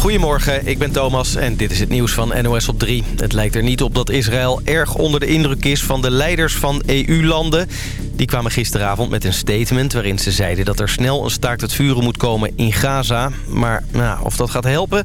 Goedemorgen, ik ben Thomas en dit is het nieuws van NOS op 3. Het lijkt er niet op dat Israël erg onder de indruk is van de leiders van EU-landen. Die kwamen gisteravond met een statement waarin ze zeiden dat er snel een staakt het vuren moet komen in Gaza. Maar nou, of dat gaat helpen,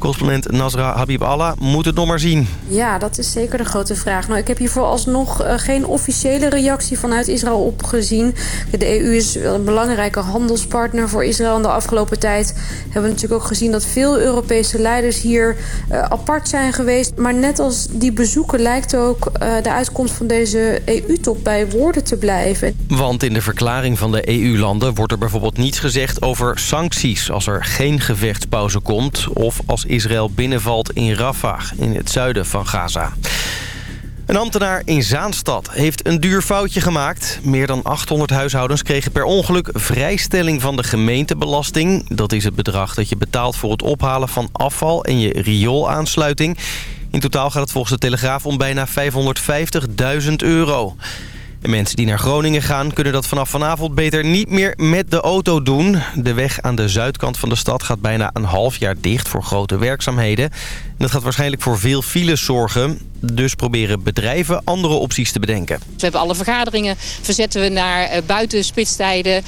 Correspondent Nasra Habib Allah moet het nog maar zien. Ja, dat is zeker de grote vraag. Nou, ik heb hier vooralsnog uh, geen officiële reactie vanuit Israël opgezien. De EU is een belangrijke handelspartner voor Israël. In de afgelopen tijd hebben we natuurlijk ook gezien dat veel Europese leiders hier uh, apart zijn geweest. Maar net als die bezoeken lijkt ook uh, de uitkomst van deze EU-top bij woorden te blijven. Want in de verklaring van de EU-landen wordt er bijvoorbeeld niets gezegd over sancties... als er geen gevechtspauze komt of als Israël binnenvalt in Rafah, in het zuiden van Gaza. Een ambtenaar in Zaanstad heeft een duur foutje gemaakt. Meer dan 800 huishoudens kregen per ongeluk vrijstelling van de gemeentebelasting. Dat is het bedrag dat je betaalt voor het ophalen van afval en je rioolaansluiting. In totaal gaat het volgens de Telegraaf om bijna 550.000 euro. De mensen die naar Groningen gaan kunnen dat vanaf vanavond beter niet meer met de auto doen. De weg aan de zuidkant van de stad gaat bijna een half jaar dicht voor grote werkzaamheden. dat gaat waarschijnlijk voor veel files zorgen. Dus proberen bedrijven andere opties te bedenken. We hebben alle vergaderingen, verzetten we naar uh, buitenspitstijden. Uh,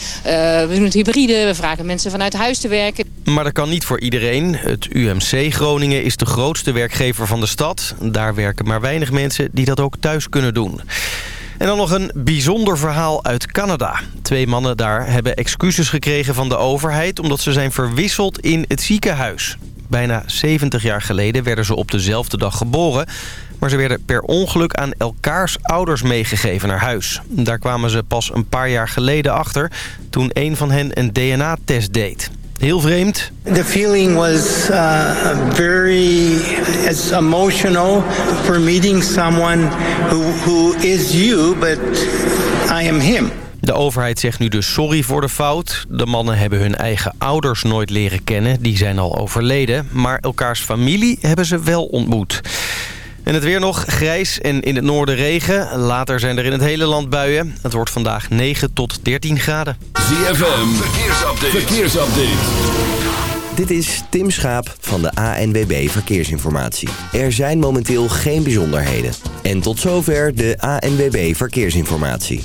we doen het hybride, we vragen mensen vanuit huis te werken. Maar dat kan niet voor iedereen. Het UMC Groningen is de grootste werkgever van de stad. Daar werken maar weinig mensen die dat ook thuis kunnen doen. En dan nog een bijzonder verhaal uit Canada. Twee mannen daar hebben excuses gekregen van de overheid... omdat ze zijn verwisseld in het ziekenhuis. Bijna 70 jaar geleden werden ze op dezelfde dag geboren... maar ze werden per ongeluk aan elkaars ouders meegegeven naar huis. Daar kwamen ze pas een paar jaar geleden achter... toen een van hen een DNA-test deed. Heel vreemd. The feeling was uh, very emotional for meeting someone who, who is you, but I am him. De overheid zegt nu dus sorry voor de fout. De mannen hebben hun eigen ouders nooit leren kennen. Die zijn al overleden. Maar elkaars familie hebben ze wel ontmoet. En het weer nog grijs en in het noorden regen. Later zijn er in het hele land buien. Het wordt vandaag 9 tot 13 graden. ZFM, verkeersupdate. verkeersupdate. Dit is Tim Schaap van de ANWB Verkeersinformatie. Er zijn momenteel geen bijzonderheden. En tot zover de ANWB Verkeersinformatie.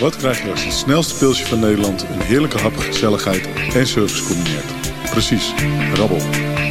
Wat krijg je als het snelste pilsje van Nederland... een heerlijke hap, gezelligheid en service combineert? Precies, rabbel.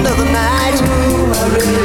end of the night.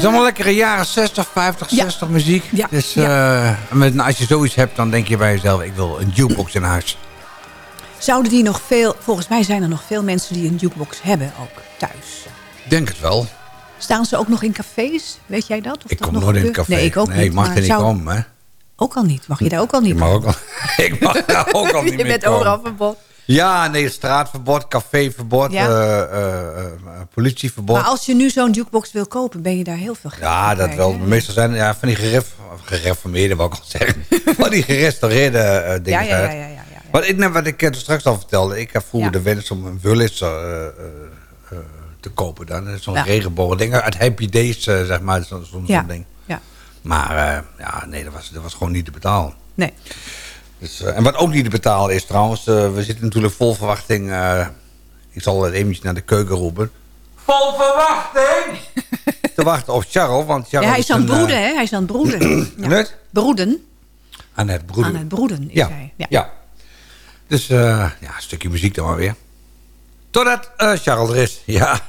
Is allemaal lekkere jaren 60, 50, Ja. 60 muziek. Ja. Dus eh, met, nou, als je zoiets hebt, dan denk je bij jezelf... ik wil een jukebox in huis. Zouden die nog veel... Volgens mij zijn er nog veel mensen die een jukebox hebben ook thuis. Denk het wel. Staan ze ook nog in cafés? Weet jij dat? Of Ik dat kom nog nooit in het café. Nee, ik ook nee, niet. ik mag er niet zou- komen, hè. Ook al niet. Mag je daar ook al niet? Ik mag, ook al, ik mag daar ook al niet je bent overal verbod. Ja, nee, straatverbod, caféverbod, Ja. eh, eh, eh, politieverbod. Maar als je nu zo'n jukebox wil kopen, ben je daar heel veel geld Ja, dat wel. hè? Meestal zijn ja, van die geref, gereformeerde, wou ik al zeggen. van die gerestaureerde dingen. ja, ja, ja, ja, ja. Wat ik, wat ik straks al vertelde, ik heb vroeger de wens om een eh, te kopen dan. Zo'n regenbogen ding. Uit Happy Days, zeg maar, zo'n ding. Ja. Maar ja, nee, dat was, dat was gewoon niet te betalen. Nee. Dus, eh, en wat ook niet te betalen is trouwens, eh, we zitten natuurlijk vol verwachting. eh, ik zal het eventjes naar de keuken roepen. Vol verwachting! te wachten op Charles, want Charles Ja, hij is aan het een, broeden, hè? Hij is aan het broeden. ja. Net? Broeden. Aan het broeden. Aan het broeden is ja. hij. Ja. Ja. Dus eh, ja, een stukje muziek dan maar weer. Totdat eh, Charles er is. Ja.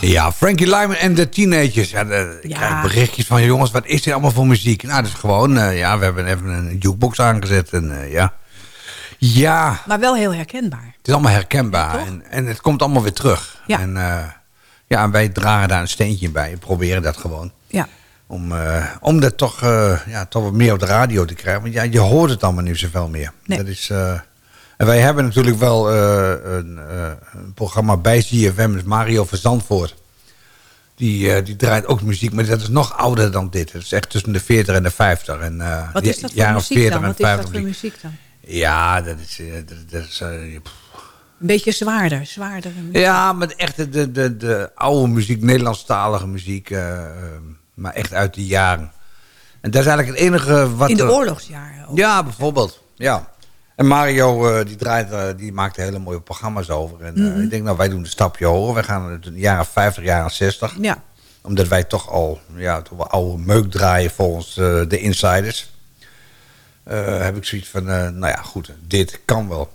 Ja, Frankie Lyman en de teenagers. Ja, de- ik Ja. krijg berichtjes van, jongens, wat is dit allemaal voor muziek? Nou, dat is gewoon, eh, ja, we hebben even een jukebox aangezet en eh, ja. Ja, Maar wel heel herkenbaar. het is allemaal herkenbaar en, en het komt allemaal weer terug. Ja. En, eh, ja, wij dragen daar een steentje bij en proberen dat gewoon. Ja. Om, om dat toch, ja, toch wat meer op de radio te krijgen. Want ja, je hoort het allemaal niet zoveel meer. Nee. Dat is, en wij hebben natuurlijk wel eh, een, eh, een programma bij CFM, dus Mario van Zandvoort. Die, eh, die draait ook muziek, maar dat is nog ouder dan dit. Het is echt tussen de 40 en de 50. En, Wat is dat voor muziek 40 dan? en Wat is dat 50 voor muziek. muziek dan? Ja, dat is... dat, dat is. Een beetje zwaarder, zwaarder. ja, maar echt de, de, de, de oude muziek, Nederlandstalige muziek. maar echt uit die jaren. En dat is eigenlijk het enige wat... In de oorlogsjaren ook. Ja, bijvoorbeeld. Ja. En Mario eh, die, draait, eh, die maakt hele mooie programma's over. En eh, Mhm. ik denk, nou, wij doen een stapje hoger. Wij gaan het in de jaren 50, jaren 60. Ja. Omdat wij toch al ja, toch wel oude meuk draaien volgens eh, de insiders. Eh, heb ik zoiets van, eh, nou ja, goed, dit kan wel.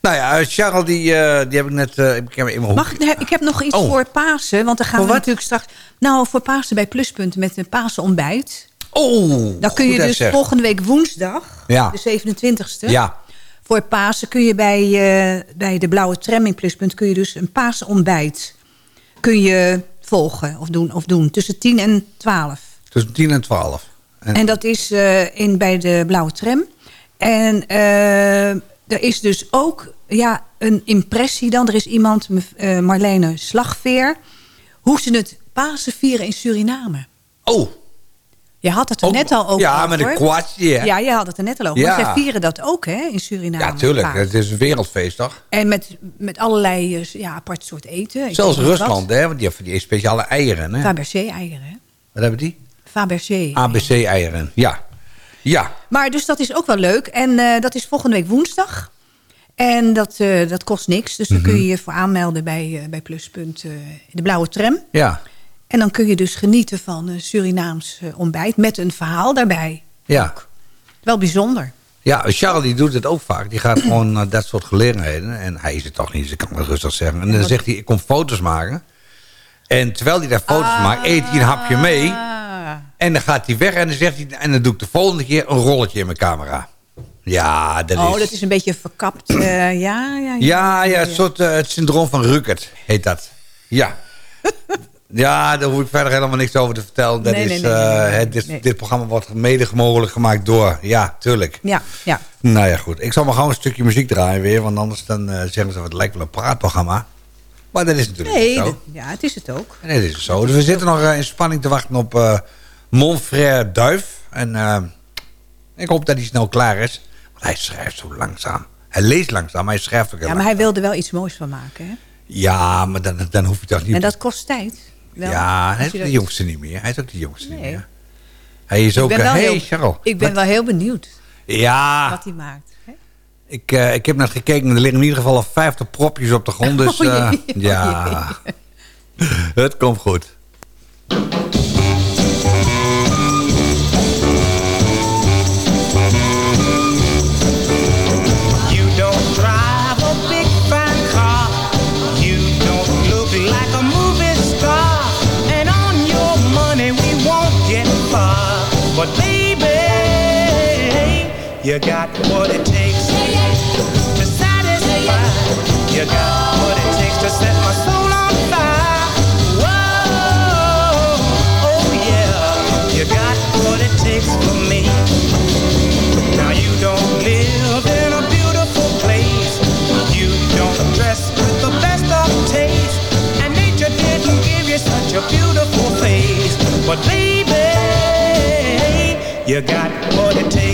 Nou ja, Charles, die, eh, die heb ik net eh, ik heb hem in mijn hoek. Mag ik, ik heb nog iets Oh. voor Pasen, want dan gaan Voor we wat? natuurlijk straks... Nou, voor Pasen bij Pluspunt met een Pasenontbijt. Oh, Dan kun je dus zeg. volgende week woensdag, Ja. de 27e... Ja, Voor Pasen kun je bij, eh, bij de Blauwe Tram in Pluspunt... kun je dus een Pasenontbijt kun je volgen of doen, of doen tussen 10 en 12. tussen 10 en 12. En, En dat is eh, in, bij de Blauwe Tram. En eh, er is dus ook ja, een impressie dan. Er is iemand, Marlene Slagveer... hoe ze het Pasen vieren in Suriname. Oh. Je had het er Ook- net al over. ja, met een kwartje? Ja, je had het er net al over. Ja. Maar zij vieren dat ook hè, in Suriname. Ja, tuurlijk. Het is een wereldfeest, toch? En met, met allerlei eh, ja, apart soort eten. Ik Zelfs Rusland, hè? Want die heeft die speciale eieren, hè? Fabergé-eieren. hè? Wat hebben die? Fabergé. ABC-eieren, ja. Ja. Maar dus dat is ook wel leuk. En eh, dat is volgende week woensdag. En dat, eh, dat kost niks. Dus dan Mhm. kun je je voor aanmelden bij, eh, bij Pluspunt de blauwe tram. Ja. En dan kun je dus genieten van een Surinaams eh, ontbijt met een verhaal daarbij. Ja. Wel bijzonder. Ja, Charles die doet het ook vaak. Die gaat gewoon naar dat soort gelegenheden. En hij is het toch niet, dus ik kan het rustig zeggen. En dan zegt hij, ik kom foto's maken. En terwijl hij daar foto's Ah. maakt, eet hij een hapje mee. En dan gaat hij weg en dan zegt hij... En dan doe ik de volgende keer een rolletje in mijn camera. Ja, dat oh, is... dat is een beetje verkapt. eh, ja, ja, ja. Ja, ja, het, soort, eh, het syndroom van Rukert heet dat. Ja. ja, daar hoef ik verder helemaal niks over te vertellen. Dat Nee, is, nee, nee, nee, eh, het, dit, programma wordt mede mogelijk gemaakt door... Ja, tuurlijk. Ja, ja. Nou ja, goed. Ik zal maar gewoon een stukje muziek draaien weer. Want anders dan eh, zeggen ze, het lijkt wel een praatprogramma. Maar dat is natuurlijk Nee, zo. ja, het is het ook. En dat is zo. Dus we zitten nog eh, in spanning te wachten op eh Monfrère Duif. En ik hoop dat hij snel klaar is. Want hij schrijft zo langzaam. Hij leest langzaam, maar hij schrijft ook heel Ja, maar hij wilde wel iets moois van maken. Hè? Ja, maar dan, dan hoef je toch niet... En dat kost tijd. Wel, ja, hij is de jongste niet meer. Hij is ook de jongste niet meer. Hij is Ik ook... ben wel hey, heel- Charles. Ik ben Wat- wel heel benieuwd Ja, wat hij maakt. hè? ik, eh, ik heb net gekeken. Er liggen in ieder geval al 50 propjes op de grond. Dus Oh jee, eh, oh ja, het komt goed. You got what it takes to satisfy. You got what it takes to set my soul on fire. Whoa, oh yeah, you got what it takes for me. Now you don't live in a beautiful place. You don't dress with the best of taste. And nature didn't give you such a beautiful face. But baby, you got what it takes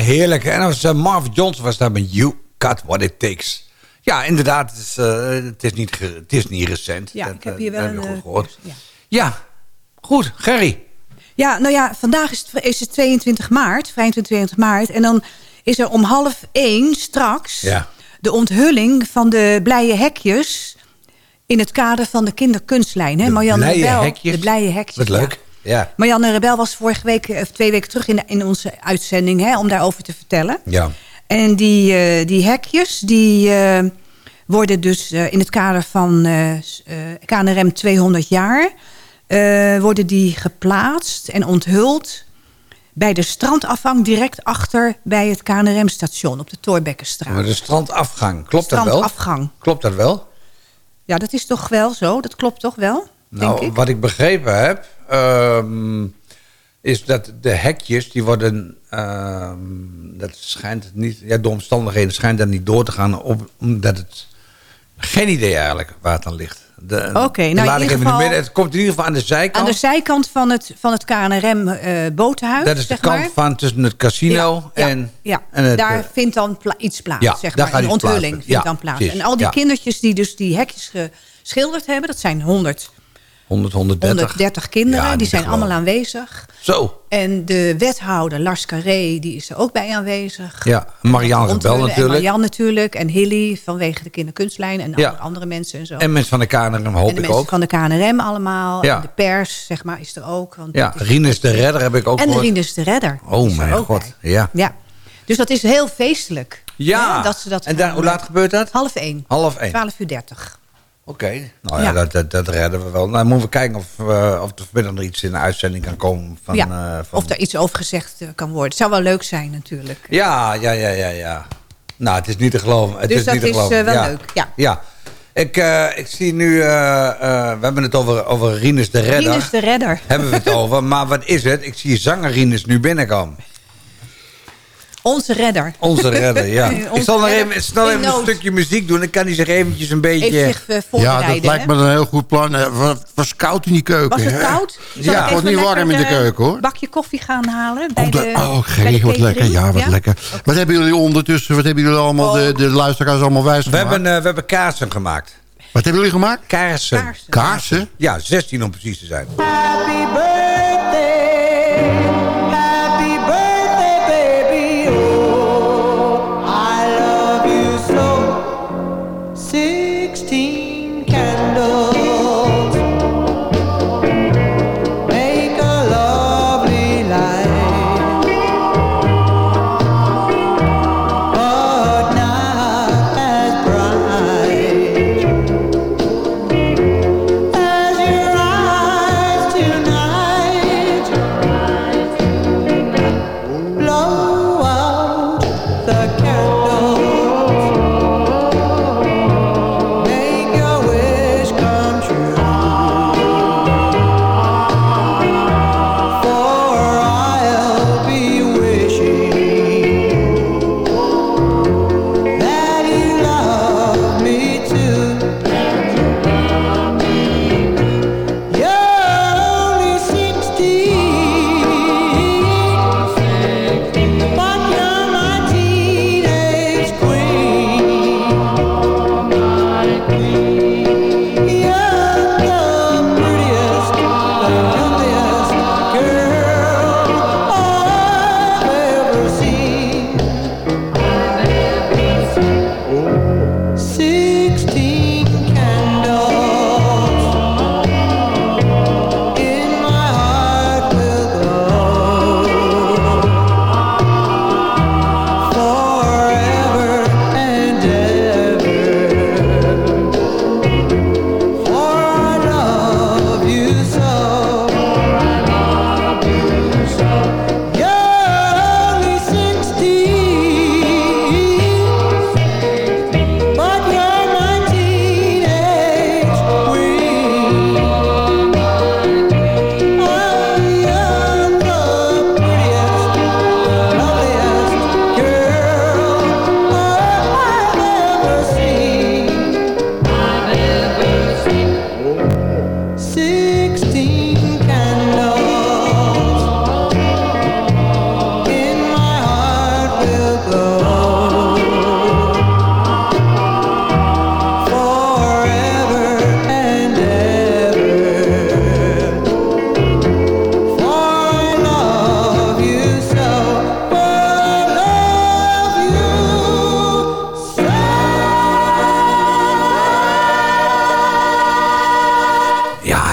heerlijk. En als uh, Marv Johnson was daar met You Got What It Takes. Ja, inderdaad. Het is, eh, het is, niet, het is niet recent. Ja, Dat, ik heb eh, hier wel een... goed eh, gehoord. ja. Ja, goed. Gerry. Ja, nou ja, vandaag is het, is het 22 maart, 25 22 maart. En dan is er om half één straks Ja. de onthulling van de blije hekjes... in het kader van de kinderkunstlijn. Hè? De Marianne blije Rebel, hekjes? De blije hekjes, Wat leuk. Ja. Marianne Rebel was vorige week, of twee weken terug in, de- in onze uitzending... Hè, om daarover te vertellen. Ja. En die, eh, die hekjes, die eh, worden dus eh, in het kader van eh, eh, KNRM 200 jaar... eh, worden die geplaatst en onthuld bij de strandafvang... direct achter bij het KNRM-station op de Torbekkenstraat. Maar de strandafgang, klopt dat wel? Strandafgang. Klopt dat wel? Ja, dat is toch wel zo? Dat klopt toch wel? Denk Nou, ik. wat ik begrepen heb, ehm, is dat de hekjes, die worden, ehm, dat schijnt niet, ja, door omstandigheden schijnt dat niet door te gaan, op, omdat het, geen idee eigenlijk waar het aan ligt. De- Oké, nou, laat in ik ieder even geval- midden. Het komt in ieder geval aan de zijkant. Aan de zijkant van het, van het KNRM-botenhuis. dat is de kant maar. van tussen het casino Ja, en, ja. en het, daar eh, vindt dan pla- iets plaats, Ja, zeg daar maar. gaat Een onthulling vindt dan plaats. precies. En al die kindertjes die dus die hekjes geschilderd hebben... dat zijn 100, 100, 130. 130 kinderen, Ja, die zijn allemaal aanwezig. Zo, En de wethouder, Lars Carré, die is er ook bij aanwezig. ja. Marianne Rebel Onthullen. En natuurlijk. Marianne natuurlijk. En Hilly vanwege de kinderkunstlijn. En Ja. andere- mensen en zo. En mensen van de KNRM en hoop de ik mensen ook. van de KNRM allemaal. Ja. En de pers, zeg maar, is er ook. Want Ja, is- Rinus de Redder heb ik ook en gehoord. Rinus de Redder. Oh mijn god, bij. ja. Ja. Dus dat is heel feestelijk. Ja, hè, dat ze dat en gaan hoe laat gebeurt dat? Half één. Half één. 12 uur 30. Oké, nou ja, Ja. Dat, dat, dat redden we wel. Nou, moeten we kijken of, eh, of er vanmiddag nog iets in de uitzending kan komen. Van, ja. eh, van... Of daar iets over gezegd eh, kan worden. Het zou wel leuk zijn natuurlijk. Ja, ja, ja, ja, ja. Nou, het is niet te geloven. Het Dus is dat niet te is, geloven. wel ja. leuk, ja. ja. Ik, eh, ik zie nu, eh, eh, we hebben het over, over Rinus de Redder. Rinus de Redder. Hebben we het over, maar wat is het? Ik zie zanger Rinus nu binnenkomen. Onze redder. Onze redder, ja. Onze ik zal nog even, snel even een stukje muziek doen. Dan kan hij zich eventjes een beetje... Zich eh, Ja, dat lijkt me een heel goed plan. Eh, Het was koud in die keuken. Was het koud? Zal Ja, het even was niet warm in de eh, keuken, hoor. bakje koffie gaan halen? Bij Oh, de, de, oh gek, wat lekker. Ja, wat lekker. Wat hebben jullie ondertussen, wat hebben jullie allemaal, de, de luisteraars allemaal wijs We gemaakt? hebben, eh, we hebben kaarsen gemaakt. Wat hebben jullie gemaakt? Kaarsen. Kaarsen. Kaarsen? Ja, 16 om precies te zijn. Happy birthday,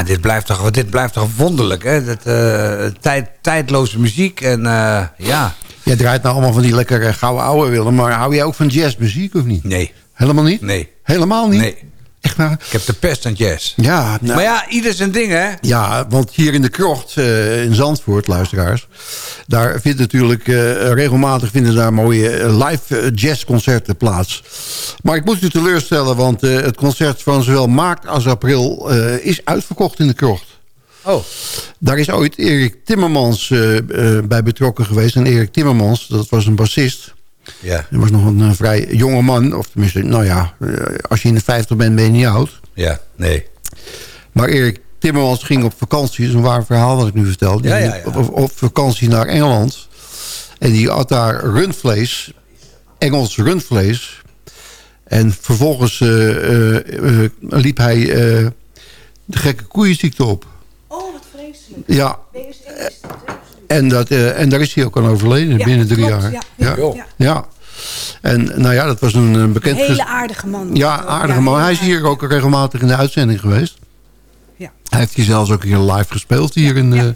dit blijft toch, dit blijft toch wonderlijk, hè? Dat, eh, tijd, tijdloze muziek en eh, ja. Jij draait nou allemaal van die lekkere gouden ouwe Willem. Maar hou jij ook van jazzmuziek of niet? Nee. Helemaal niet? Nee. Helemaal niet? Nee. Ik heb de pest aan jazz. Ja, nou, Maar ja, ieder zijn ding, hè? Ja, want hier in de krocht eh, in Zandvoort, luisteraars... daar vindt natuurlijk eh, regelmatig vinden daar mooie eh, live jazzconcerten plaats. Maar ik moet u teleurstellen, want het concert van zowel maart als april... is uitverkocht in de krocht. Oh. Daar is ooit Erik Timmermans bij betrokken geweest. En Erik Timmermans, dat was een bassist... Ja. Hij was nog een eh, vrij jonge man. Of tenminste, nou ja, eh, als je in de 50 bent, ben je niet oud. Ja, nee. Maar Erik Timmermans ging op vakantie. Dat is een waar verhaal wat ik nu vertel. Die Ja, ja, ging ja. Op, op vakantie naar Engeland. En die had daar rundvlees. Engels rundvlees. En vervolgens eh, eh, eh, liep hij eh, de gekke koeienziekte op. Oh, wat vreselijk. Ja. En, dat, eh, en daar is hij ook aan overleden Ja, binnen drie klopt, jaar. ja, ja. ja. En nou ja, dat was een eh, Een bekend... ges- hele aardige man. ja, aardige man. Hij is hier ook regelmatig in de uitzending geweest. Ja. Hij heeft hier zelfs ook hier live gespeeld. Hier in, eh,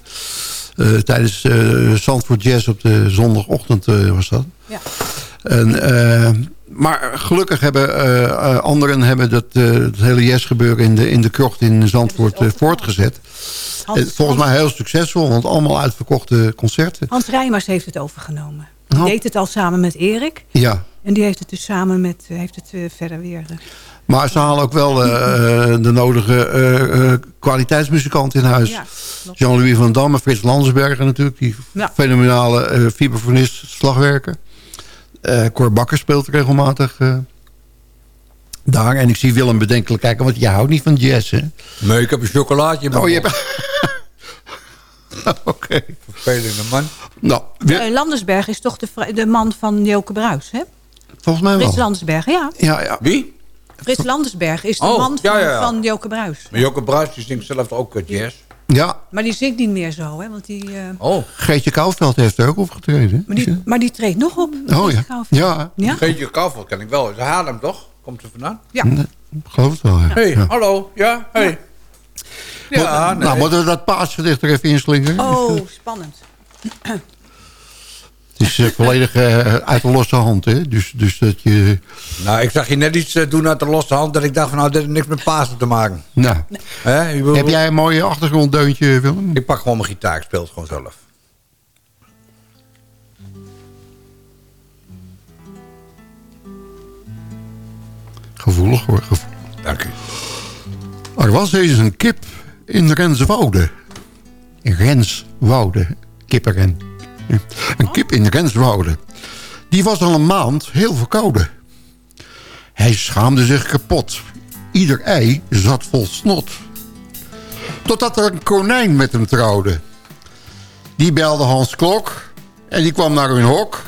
eh, tijdens eh Zandvoort Jazz op de zondagochtend was dat. Ja. En, maar gelukkig hebben eh, eh, anderen hebben dat, eh, het hele jazzgebeuren in de, in de krocht in Zandvoort voortgezet. Hans- Volgens mij heel succesvol, want allemaal uitverkochte concerten. Hans Rijmers heeft het overgenomen. Die Oh. deed het al samen met Erik. Ja, En die heeft het dus samen met, heeft het verder weer... maar ze halen ook wel de nodige eh, kwaliteitsmuzikanten in huis. Ja. Jean-Louis van Damme, Frits Landsberger natuurlijk. Die Ja. fenomenale eh vibrafonist, slagwerker. Eh Cor Bakker speelt regelmatig eh, daar. En ik zie Willem bedenkelijk kijken, want jij houdt niet van jazz, hè? Nee, ik heb een chocolaatje. in mijn Oh, je hebt... Oké. Vervelende man. Nou, Eh, Landersberg is toch de, de man van Joke Bruis, hè? volgens mij Frits wel. Landersberg, ja. Ja, ja. Wie? Frits Landersberg is de Oh, man ja, van, ja, ja. van Joke Bruis. Maar Joke Bruis die zingt zelf ook jazz. Ja, Maar die zingt niet meer zo, hè? Want die, eh, Oh. Geetje Kouwveld heeft er ook opgetreden. maar, die, maar die treedt nog op. Oh ja. Ja, Ja? Geetje Kouwveld ken ik wel. Ze Haarlem toch? Komt ze vandaan? Ja. Nee, ik geloof het wel. Ja. Hey, Ja. hallo. Ja, hey. Ja, Moet- nee. Nou, moeten we dat paasgedicht er even inslingeren? Oh, spannend. Het is eh, volledig eh, uit de losse hand, hè? Dus, dus dat je... Nou, ik zag je net iets eh, doen uit de losse hand... dat ik dacht van, nou, dit heeft niks met Pasen te maken. Nou, bedoel- heb jij een mooie achtergronddeuntje, Willem? Ik pak gewoon mijn gitaar, ik speel het gewoon zelf. Gevoelig hoor, gevoelig. Dank u. Er was eens een kip in Renswoude. In Renswoude. Kippenren. Een kip in Renswoude. Die was al een maand heel verkouden. Hij schaamde zich kapot. Ieder ei zat vol snot. Totdat er een konijn met hem trouwde. Die belde Hans Klok. En die kwam naar hun hok.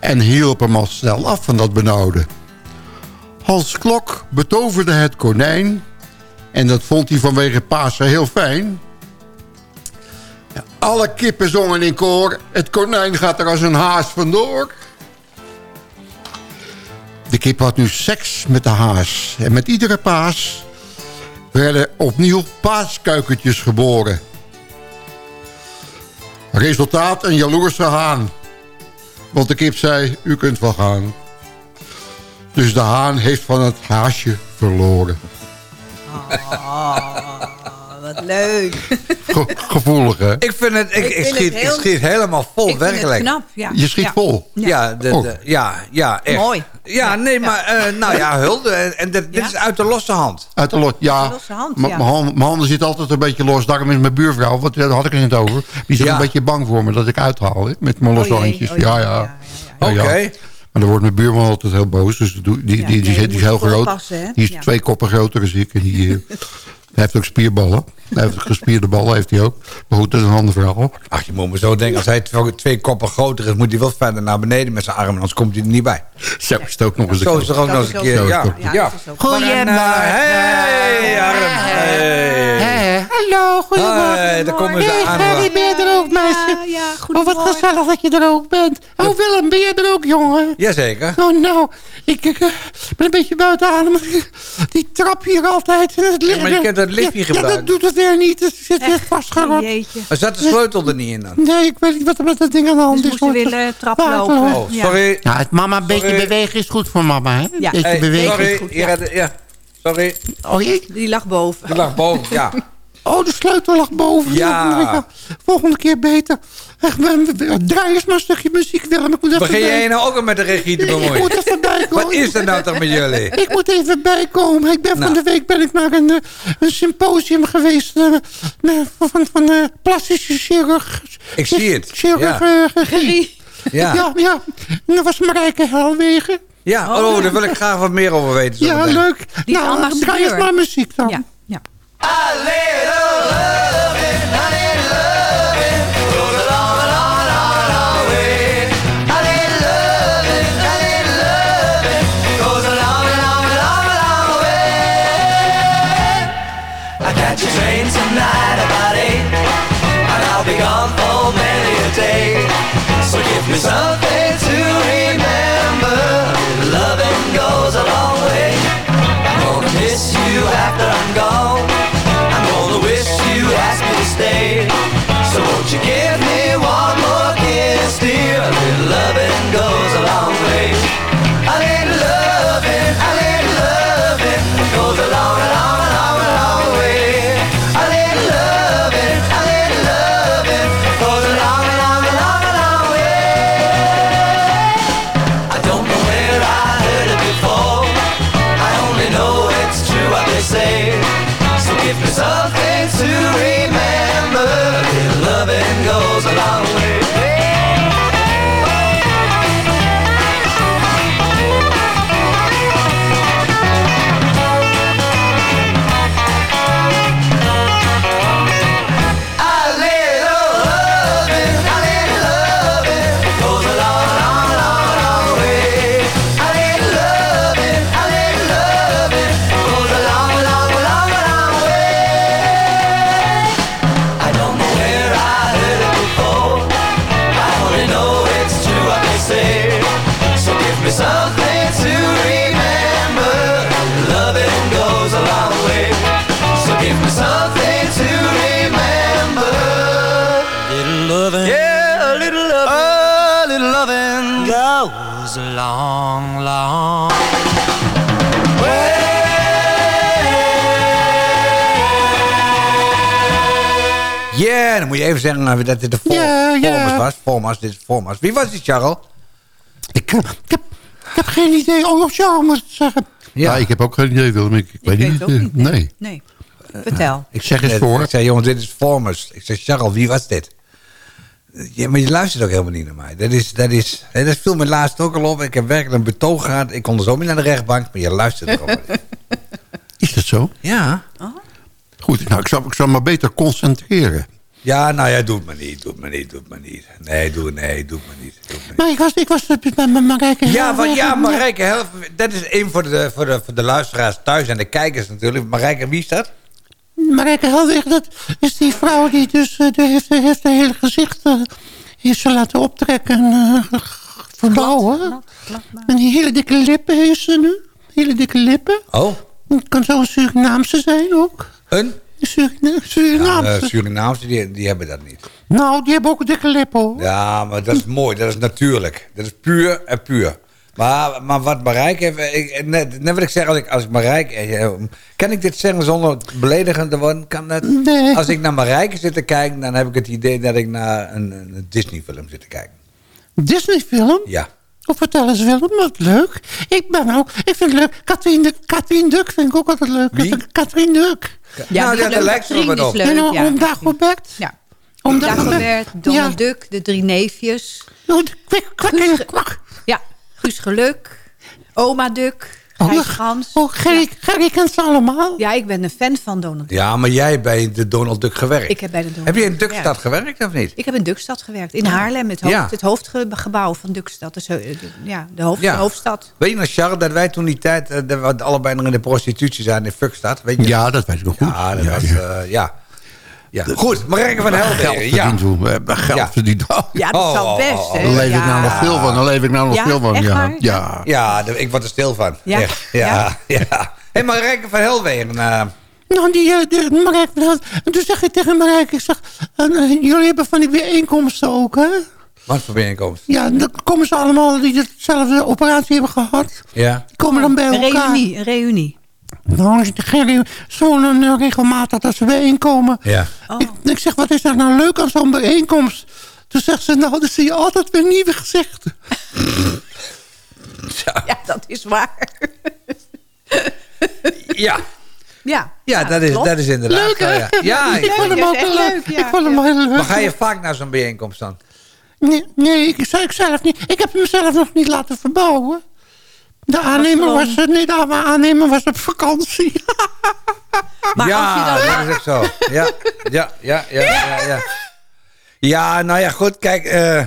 En hielp hem al snel af van dat benauwde. Hans Klok betoverde het konijn. En dat vond hij vanwege Pasen heel fijn. Alle kippen zongen in koor. Het konijn gaat er als een haas vandoor. De kip had nu seks met de haas. En met iedere paas werden opnieuw paaskuikentjes geboren. Resultaat een jaloerse haan. Want de kip zei, u kunt wel gaan. Dus de haan heeft van het haasje verloren. Oh, wat leuk. Ge- gevoelig, hè? Ik vind het, ik, Ik ik, vind schiet, het heel- ik schiet helemaal vol, Ik vind werkelijk. het knap, ja. Je schiet Ja. vol. Ja, de, Oh. de- ja, ja, echt. Mooi. Ja, nee, maar, eh, nou ja, hulde. En, en dit, dit Ja. is uit de losse hand. Uit de lot, ja. De losse hand, ja. Mijn handen, zitten altijd een beetje los. Daarom is mijn buurvrouw, want daar had ik het net over. Die is Ja. een beetje bang voor me dat ik uithaal. Hè, met mijn losse Oh jee, handjes. oh ja, ja, ja. ja, ja, Ja, ja. Oké. Maar dan wordt mijn buurman altijd heel boos. Dus die, die, die, Ja, is- die is moet heel groot. Die is Ja. twee koppen groter dan ik. En die, eh, hij heeft ook spierballen. Hij heeft gespierde ballen, heeft hij ook. Maar goed, dat is een ander verhaal. Ach, je moet me zo denken. Als hij twee, twee koppen groter is, moet hij wel verder naar beneden met zijn armen. Anders komt hij er niet bij. Zo is het ook nog eens een Zo keer. is het ook nog eens een keer. zo. Ja, Ja, eh, Hey, Arm. Hey. Hallo, goedemorgen. Hey, daar komen ze Hey, aan, hoor. ben je er ook, meisje? Ja, ja, Oh, wat goedemorgen. gezellig dat je er ook bent. Oh, Willem, ben je er ook, jongen? Jazeker. Oh, nou, ik, ik, eh, ben een beetje buiten adem. Die trap hier altijd. En het Ja, maar je kunt dat liftje ja, Ja, gebruiken. dat doet het weer niet. Het zit weer Oh, jeetje. Maar zat de sleutel er niet in dan? Nee, ik weet niet wat er met dat ding aan de hand Dus is. moesten hoor. willen trap Water. lopen. Oh, sorry. Ja, het mama een beetje Sorry. bewegen is goed voor mama, hè? Ja. Beetje Hey, bewegen is sorry. goed. Hier had- ja. Sorry. Oh, jee. Die lag boven. Die lag boven, ja. Oh, de sleutel lag boven. Ja. Volgende keer beter. Echt, draai eens maar een stukje muziek, Willem. Ik moet even Begin bij- jij nou ook al met de regie te Ik moet bemoeien? even bijkomen. Wat is er nou toch met jullie? Ik moet even bijkomen. Ik ben Nou. van de week ben ik naar een, eh, een symposium geweest eh, van, van eh, plastische chirurg. Ik zie het. Chirurgie. Ja. Ja, ja. En dat was Marijke Helwegen. Ja, oh, daar wil ik graag wat meer over weten. zo Ja, meteen. leuk. Die nou, draai eens maar muziek dan. Ja, ja. I long, long Ja, dan moet je even zeggen uh, dat dit de. Formas was. Formas, dit is Formas. Wie was die, Charles? Ik, eh, ik, heb, ik heb geen idee. Oh, of jou moet ik zeggen. Ja. Ik heb ook geen idee, Willem. Ik, ik weet weet niet. het ook eh, niet, nee. Nee. Nee. Vertel. Ik Zeg eens voor. Ik zei, jongens, dit is Formas. Ik zei, Charles, wie was dit? Ja, maar je luistert ook helemaal niet naar mij. Dat is, dat is, dat viel me laatst ook al op. Ik heb werkelijk een betoog gehad. Ik kon er zo mee naar de rechtbank, maar je luistert er ook niet. Is dat zo? Ja. Goed, nou, ik zal, ik me beter concentreren. Ja, nou ja, doe het maar niet, doe het maar niet, doe het maar niet. Nee, doe, nee, doe het maar niet. Doe het maar niet. Maar ik was, ik was met mijn Marijke. Ja, maar, ja. Marijke, dat is één voor de, voor, de, voor de luisteraars thuis en de kijkers natuurlijk. Marijke, wie is dat? Marijke Helwegen, dat is die vrouw die dus... eh, die heeft, heeft haar hele gezicht eh, heeft ze laten optrekken en eh, verbouwen. En die hele dikke lippen heeft ze nu. Hele dikke lippen. Oh, Het kan zo een Surinaamse zijn ook. een? Surina Surinaamse. Surinaamse, die, die hebben dat niet. nou, die hebben ook dikke lippen hoor. Ja, maar dat is mooi, dat is natuurlijk. Dat is puur en puur. Maar, maar wat Marijke heeft... Ik, net, net wat ik zeg, als ik, als ik eh, Kan ik dit zeggen zonder beledigend te worden? Kan dat? Nee. Als ik naar Marijke zit te kijken... dan heb ik het idee dat ik naar een, een Disney-film zit te kijken. Disney-film? Ja. Of vertel eens Willem, wat leuk. Ik ben ook, ik vind het leuk. Katrien, de, Katrien Duk vind ik ook altijd leuk. Wie? Katrien Duk. Ja, nou, leuk. lijkt ze wel op. leuk, en dan ja. om Dagobert. Ja. Om Dagobert, Donald Ja. Duck, de drie neefjes. Oh, de kwik, kwak Guus Geluk, Oma Duck, Oh, Gijs de- Gans. Oh, Gerry, Gerry kent ze allemaal. Ja, ik ben een fan van Donald Duck. Ja, maar jij bij de Donald Duck gewerkt. Ik heb bij de Donald heb je in Duck Duckstad gewerkt of niet? Ik heb in Duckstad gewerkt. In Haarlem, het, hoofd, Ja. het hoofdgebouw van Duckstad. Dus, eh, ja, de, hoofd, Ja. de hoofdstad. Weet je nog, Charles, dat wij toen die tijd... eh, dat we allebei nog in de prostitutie zijn in Fuckstad? Weet je? Ja, dat weet ik nog goed. Ja, dat Ja, was... ja. eh, ja. Ja. Goed, Marijke van Helden. Geld Ja. verdiend geld Ja. verdiend. Ja, dat Oh, zal oh, best. hè. Daar leef ik Ja. nou nog veel van. Daar leef ik nou nog Ja, veel van. Ja, ja. Ja, ik word er stil van. Ja. Echt. Ja, ja. Hé, Marijke van Helwegen. eh, Nou, die, eh, die Marijke, en toen zeg ik tegen Marijke, ik zeg, eh, eh, jullie hebben van die bijeenkomsten ook, hè? wat voor bijeenkomst? Ja, dan komen ze allemaal die dezelfde operatie hebben gehad. Ja. Die komen dan bij Een elkaar. reunie, een reunie. Nou, reu- zo'n eh, regelmatig dat ze bijeenkomen. Ja. Ik, ik zeg, wat is er nou leuk aan zo'n bijeenkomst? Toen zegt ze, nou, dan zie je altijd weer nieuwe gezichten. Ja, dat is waar. Ja. Ja, Ja, dat is, klopt. dat is inderdaad Leuk, ja. Ja, ik vond hem ook wel leuk, leuk. ja. Ik vond hem heel leuk. Maar ga je vaak naar zo'n bijeenkomst dan? Nee, nee ik, ik zelf niet. Ik heb hem zelf nog niet laten verbouwen. De aannemer gewoon- was, eh, nee, de aannemer was op vakantie. Maar ja, als je dan... dat is ook zo. Ja, ja, ja, ja, ja. Ja, ja nou ja, goed, kijk. eh,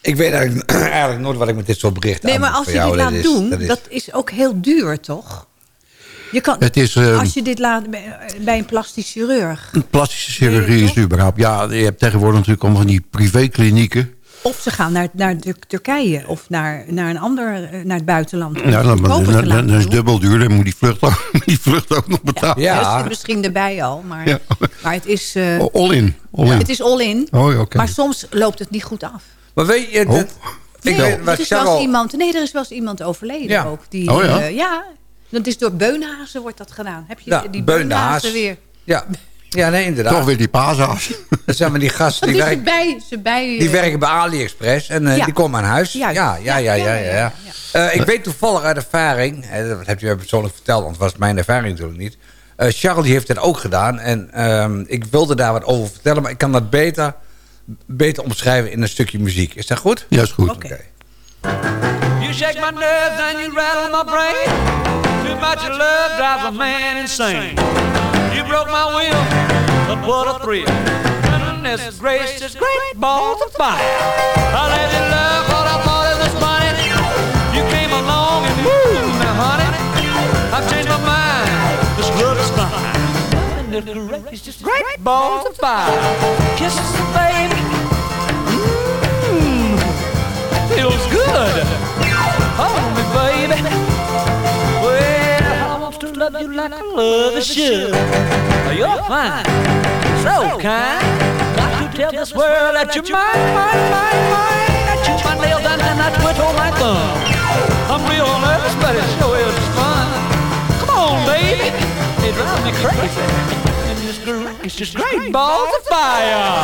ik weet eigenlijk, eigenlijk nooit wat ik met dit soort berichten Nee, aan maar als je dit laat Dat is- doen, dat dat is- is, ook heel duur, toch? Je kan, Het is, eh, als je dit laat bij, bij een plastisch chirurg. Plastische chirurgie is überhaupt... Ja, je hebt tegenwoordig natuurlijk allemaal van die privéklinieken. Of ze gaan naar, naar Tur- Turkije of naar, naar een ander, eh, naar het buitenland. Nou, dan, dan, dan- dan is het dubbel duur. Dan moet die vlucht ook, die vlucht ook nog betalen. Ja. Dat zit misschien erbij al, maar, Ja. maar het is, eh, All in. All in. het is all in. Oh, ja, oké. Maar soms loopt het niet goed af. Maar weet je, Oh. dat, ik Nee, er is wel iemand, nee, er is wel eens iemand overleden Ja. ook. Die, Oh, ja? eh, ja, dat is door beunhazen wordt dat gedaan. Heb je Ja, die beunhazen weer? Ja, ja nee, inderdaad. Toch weer die paashaas. Dat zijn maar die gasten die, werken, bij, ze bij die eh, werken bij AliExpress en eh, Ja. die komen aan huis. Ja, ja, ja, ja, ja. ja, Eh, ik weet toevallig uit ervaring, hè, dat heb je mij persoonlijk verteld, want het was mijn ervaring natuurlijk niet. Eh, Charles die heeft dat ook gedaan en ehm, ik wilde daar wat over vertellen, maar ik kan dat beter, beter omschrijven in een stukje muziek. Is dat goed? Ja, is goed. Oké. You shake my nerves and you rattle my brain. Too much of love drives a man insane. You broke my will, but what a thrill. Goodness gracious, great balls of fire. I let you love what I thought it was funny. You came along and moved me, honey. I've changed my mind. This love is fine. Goodness gracious, great balls of fire. Kisses, baby. Mmm, feels good. Hold me, baby. Love you like I love a should. Oh, you're fine, so kind. Got to tell this world that you're mine, mine, mine, mine. That you oh, my nails and then I twiddle my thumb. I'm real nervous, but it sure is fun. Come on, baby. It drives me crazy. And this girl is just great balls of fire.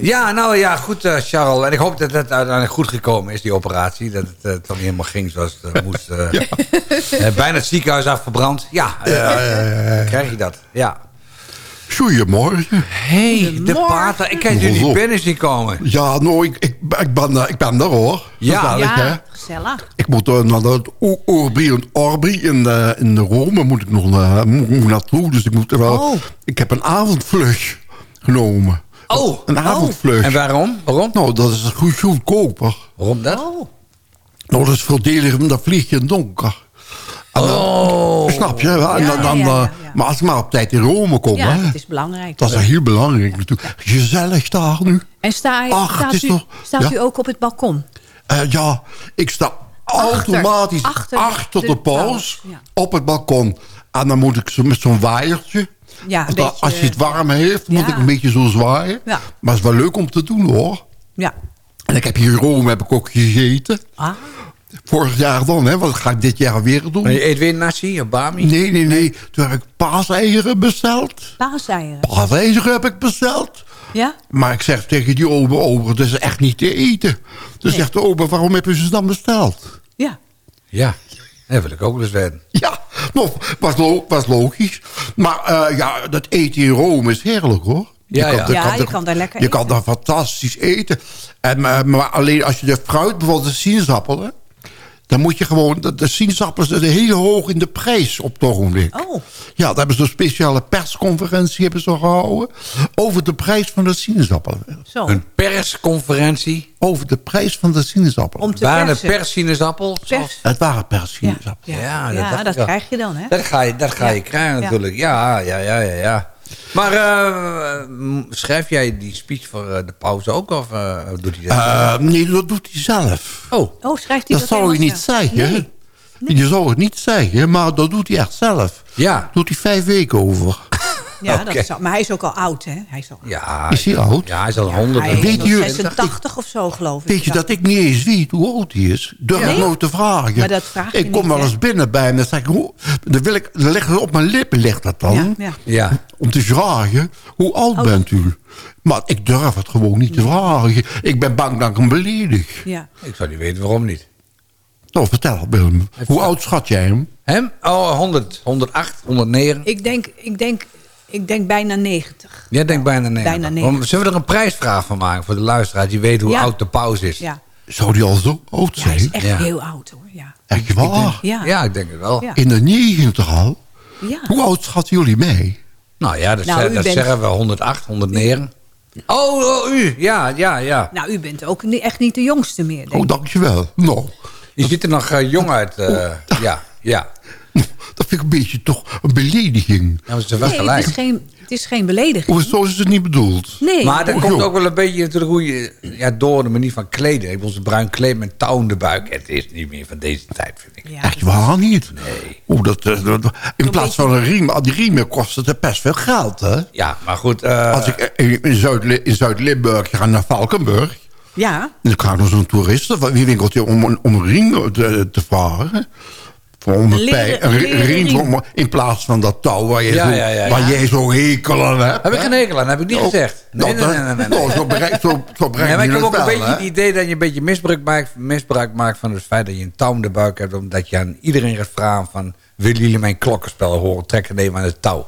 Ja, nou ja, goed eh, Charles. En ik hoop dat het uiteindelijk goed gekomen is, die operatie. Dat het eh, toch niet helemaal ging zoals het eh, moest. bijna het ziekenhuis afgebrand. Ja, eh, krijg je dat. Ja. Goedemorgen. hey, de pater. Ik heb jullie Bonjour. binnen zien komen. Ja, nou, ik, ik, ik, ben, eh, ik ben er hoor. Ja. Hè? Ja, gezellig. Ik moet uh, naar het Orbi en Orbi in, uh, in Rome moet ik nog uh, moet, moet naartoe. Dus ik moet er wel... Oh. Ik heb een avondvlucht genomen. Oh. Een avondvlucht. En waarom? Waarom? Nou, dat is goed goedkoper. Waarom dat? Oh. Nou, dat is voordelig, want dan vlieg je in het donker. Dan- Oh. Snap je? En dan, dan, ja. Maar als ik maar op tijd in Rome kom, Ja, hè, dat is belangrijk. dat is heel belangrijk natuurlijk. Gezellig daar nu. En sta, Ach, het staat, u, staat u ook op het balkon? Eh, ja, ik sta automatisch achter achter, de de, ja. op het balkon. En dan moet ik zo met zo'n waaiertje. Ja, als, dat- beetje- als je het warm heeft, moet ik een beetje zo zwaaien. Ja. Maar het is wel leuk om te doen hoor. Ja. En ik heb hier in Rome heb ik ook gegeten. Ah. Vorig jaar dan, hè? Wat ga ik dit jaar weer doen? Maar je eet weer nasi of bami? Nee, nee, nee. Toen heb ik paaseieren besteld. Paaseieren. Paaseieren heb ik besteld. Ja? Maar ik zeg tegen die ober, ober, dat is echt niet te eten. Dan zegt de ober, waarom hebben ze ze dan besteld? Ja. Ja, dat wil ik ook eens weten. Ja, nou, was, lo- was logisch. Maar eh, ja, dat eten in Rome is heerlijk, hoor. Ja, ja. Ja, je kan daar lekker Je eten. kan daar fantastisch eten. En, maar, maar alleen als je de fruit, bijvoorbeeld de sinaasappelen... dan moet je gewoon... De, de sinaasappelen zitten heel hoog in de prijs op het ogenblik. Oh. Ja, daar hebben ze een speciale persconferentie hebben ze gehouden... over de prijs van de sinaasappelen. Zo. Een persconferentie. Over de prijs van de sinaasappelen. Om te Waren persen. de persinaasappel? Pers. Het waren persinaasappelen. Ja, Ja, ja, dat, krijg je dan, hè? Dat ga je, dat ga je krijgen natuurlijk. Ja, ja, ja, ja. ja. Maar eh, schrijf jij die speech voor eh, de pauze ook? Of eh, doet hij dat? Eh, nee, dat doet hij zelf. oh, Oh, schrijft hij Dat dat zou je niet zelf? zeggen. Nee. Je zou het niet zeggen, maar dat doet hij echt zelf. ja. Doet hij vijf weken over. Ja, Oké. dat zou, maar hij is ook al oud, hè? Hij is al Ja, Is hij oud? ja, hij is al Ja, 100. hij is Weet je- 86 of zo, geloof ik. Weet je dat ik niet eens weet hoe oud hij is? Durf ik Nee? nooit te vragen. Maar dat vraag je ik kom niet, wel eens binnen bij hem en zeg ik... Hoe, dan, wil ik dan ligt het op mijn lippen ligt dat dan. Ja, ja. Ja. Om te vragen, hoe oud Oh. bent u? Maar ik durf het gewoon niet te vragen. Ik ben bang dat ik hem beledig. ja. Ik zou niet weten waarom niet. Nou, vertel Willem. Hoe oud schat jij hem? Hem? Oh, 100, 108, 109. Ik denk, ik, denk, ik denk bijna 90. Jij denkt bijna 90. Bijna 90. Waarom- Zullen we er een prijsvraag van maken voor de luisteraar die weet hoe Ja. oud de pauze is? Ja. Zou die al zo oud ja, hij zijn? is echt Ja. heel oud, hoor. Ja. Echt waar? Ja. Ja, ik denk het wel. Ja. In de negentig al? Ja. Hoe oud schatten jullie mij? Nou ja, dat, Nou, zeg- dat bent- zeggen we 108, 109. Oh, oh, u. Ja, ja, ja. Nou, u bent ook echt niet de jongste meer, denk Oh, dankjewel. Nou, Je ziet er nog eh, jong uit. eh, Oh. Ja, ja. dat vind ik een beetje toch een belediging. Maar ze zijn wel Nee, gelijk. het is geen, het is geen belediging. Hoe, zo is het niet bedoeld. Nee. Maar dat Oh, komt joh. ook wel een beetje natuurlijk hoe je... Ja, door de manier van kleden. Ik heb onze bruin kleed met touw in de buik. Het is niet meer van deze tijd, vind ik. Ja, Echt waar niet? Nee. Oh, dat, eh, dat- in plaats van een riem, al die riemen kosten het best veel geld, hè? Ja, maar goed. eh, Als ik in Zuid- in Zuid-Limburg ga naar Valkenburg... Ja. dan ga ik naar zo'n toeristen, wie winkeltje om, een- om een riem te, te vragen... Voor om een, pij, riem, in plaats van dat touw waar je, Ja, zo, ja, ja, waar jij zo hekel aan hebt. heb ik geen hekel aan, heb ik niet Oh, gezegd. Nee, nee, nee, nee, nee, nee. nou, zo, bereik, zo, zo Ja, maar ik heb ook een beetje het idee dat je een beetje misbruik maakt, misbruik maakt van het feit dat je een touw in de buik hebt. Omdat je aan iedereen gaat vragen van, willen jullie mijn klokkenspel horen trekken nemen aan het touw?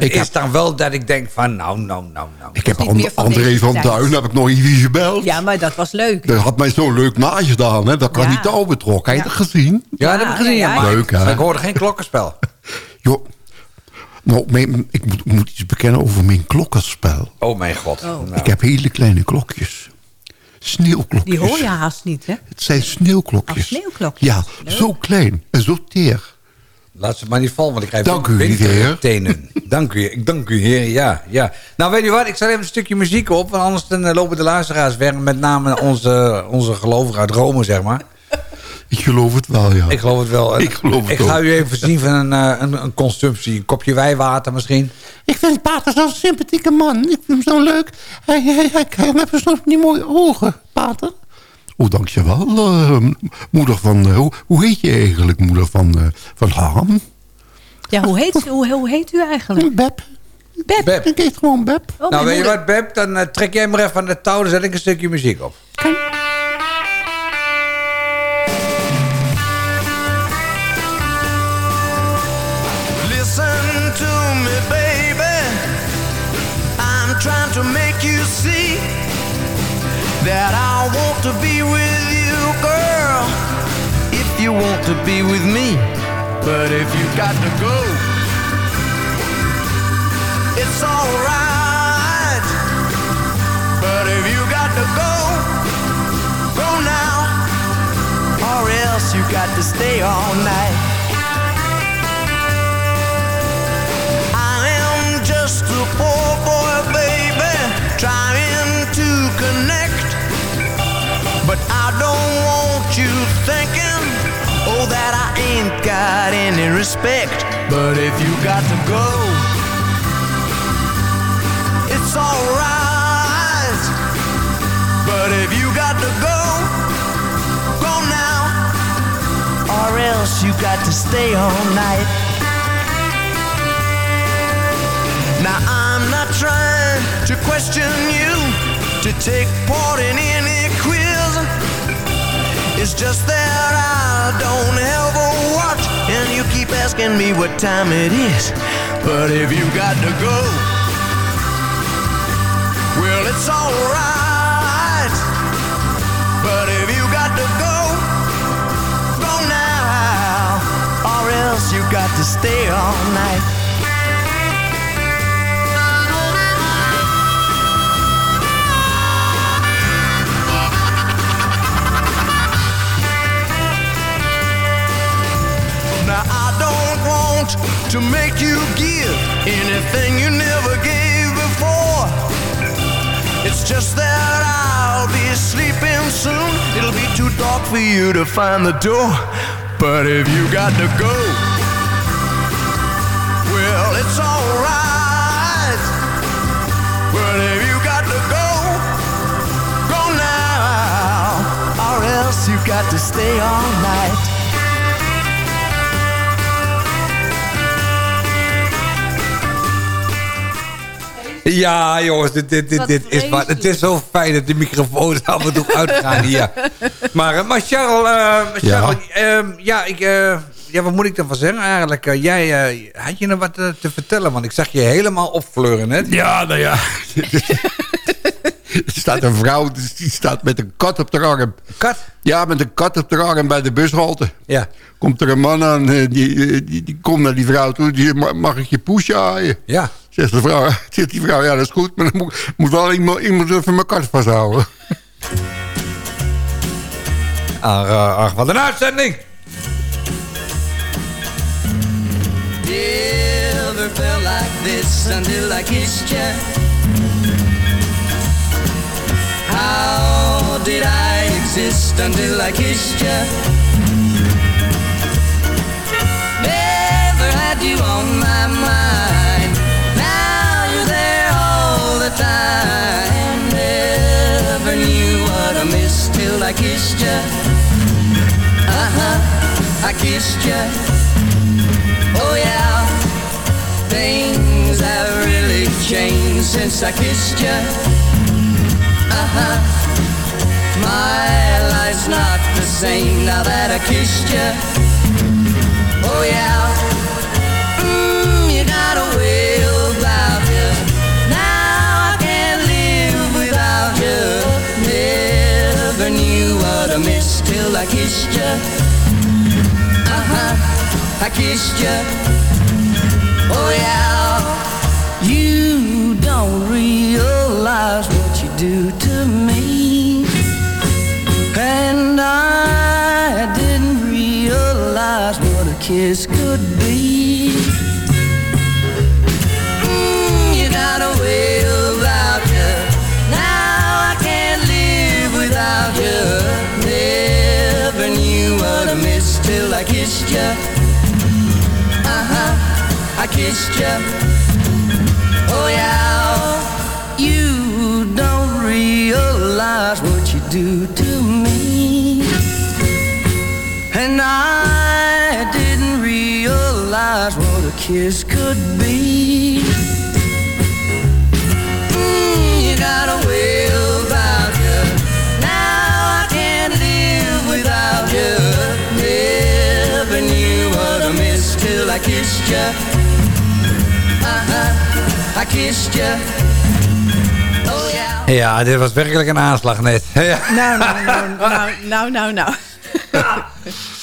Dat Ik is heb- dan wel dat ik denk van, nou, nou, nou, nou. Ik heb And- André van tijd. Duin heb ik nog even gebeld. ja, maar dat was leuk. Dat had mij zo leuk nagedaan, hè? Dat kan Ja. niet touw betrokken. Heb je Ja. dat gezien? Ja, dat heb ik gezien, ja, ja, ja. maar Leuk, hè? ik hoorde geen klokkenspel. Joh. Nou, mijn- ik moet, ik moet iets bekennen over mijn klokkenspel. Oh mijn god. Oh. Nou. Ik heb hele kleine klokjes. Sneeuwklokjes. Die hoor je haast niet, hè? Het zijn sneeuwklokjes. Oh, sneeuwklokjes. Ja, zo klein en zo teer. Laat ze maar niet vallen, want ik krijg Dank u, heer. tenen. dank u, ik dank u, heer. Ja, ja. Nou, weet je wat? Ik zet even een stukje muziek op, want anders dan, eh, lopen de luisteraars weg. Met name onze, onze gelovigen uit Rome, zeg maar. Ik geloof het wel, ja. Ik geloof het wel. Ik geloof het Ik ga ook. u even voorzien van een, eh, een, een consumptie. Een kopje wijwater misschien. Ik vind Pater zo'n sympathieke man. Ik vind hem zo leuk. Hij, hij, hij, hij heeft zo'n die mooie ogen, Pater. Oh, dankjewel, eh, moeder van... eh, hoe, hoe heet je eigenlijk, moeder van, eh, van Harm? Ja, hoe heet, hoe, hoe heet u eigenlijk? Beb. Beb. Beb. Ik heet gewoon Beb. Oh, nou, weet je wat, Beb? Dan eh, trek jij maar even aan de touw, dan zet ik een stukje muziek op. Listen to me, baby. I'm trying to make you see that I want to be with you, girl. If you want to be with me, but if you got to go, it's alright. But if you got to go, go now, or else you got to stay all night. I am just a boy, But I don't want you thinking, oh, that I ain't got any respect. But if you got to go, it's alright. But if you got to go, go now, or else you got to stay all night. Now I'm not trying to question you to take part in any quiz. It's just that I don't ever watch, and you keep asking me what time it is. But if you got to go, well, it's alright. But if you got to go, go now, or else you got to stay all night. Want to make you give anything you never gave before. It's just that I'll be sleeping soon. It'll be too dark for you to find the door. But if you got to go, well, it's alright. But if you got to go, go now, or else you got to stay all night. Ja, jongens, dit, dit, dit, dit is wat. Het is zo fijn dat de microfoons af en toe uitgaan hier. Maar, eh, maar Charles, eh, Charles, ehm, ja, ik, eh, ja, wat moet ik ervan zeggen eigenlijk? Jij, eh, had je nog wat te vertellen? Want ik zag je helemaal opfleuren net. Ja, nou ja. Er staat een vrouw die staat met een kat op de arm. Kat? Ja, met een kat op de arm bij de bushalte. Ja. Komt er een man aan, die, die, die komt naar die vrouw toe. Die zegt, "Ma- mag ik je poesje aaien? Ja. Zegt, de vrouw, zegt die vrouw, ja dat is goed. Maar dan moet, moet wel iemand, iemand even mijn kat vasthouden. Ach, eh, ach, wat een uitzending. Never felt like this until I kissed you. How did I exist until I kissed you? Never had you on my mind. The. Never knew what I missed till I kissed you. Uh huh, I kissed you. Oh yeah, things have really changed since I kissed you. Uh huh. My life's not the same now that I kissed you. Oh yeah. I kissed you. Uh huh. I kissed you. Oh yeah. You don't realize what you do to me. And I didn't realize what a kiss could be. Mm, you got a I kissed you. Oh yeah, you don't realize what you do to me, and I didn't realize what a kiss could be. Mm, you got a way about you. Now I can't live without you. Never knew what I missed till I kissed you. Uh-huh. Oh yeah. Ja, dit was werkelijk een aanslag net. Ja. Nou, nou, nou, nou, nou, nou, nou.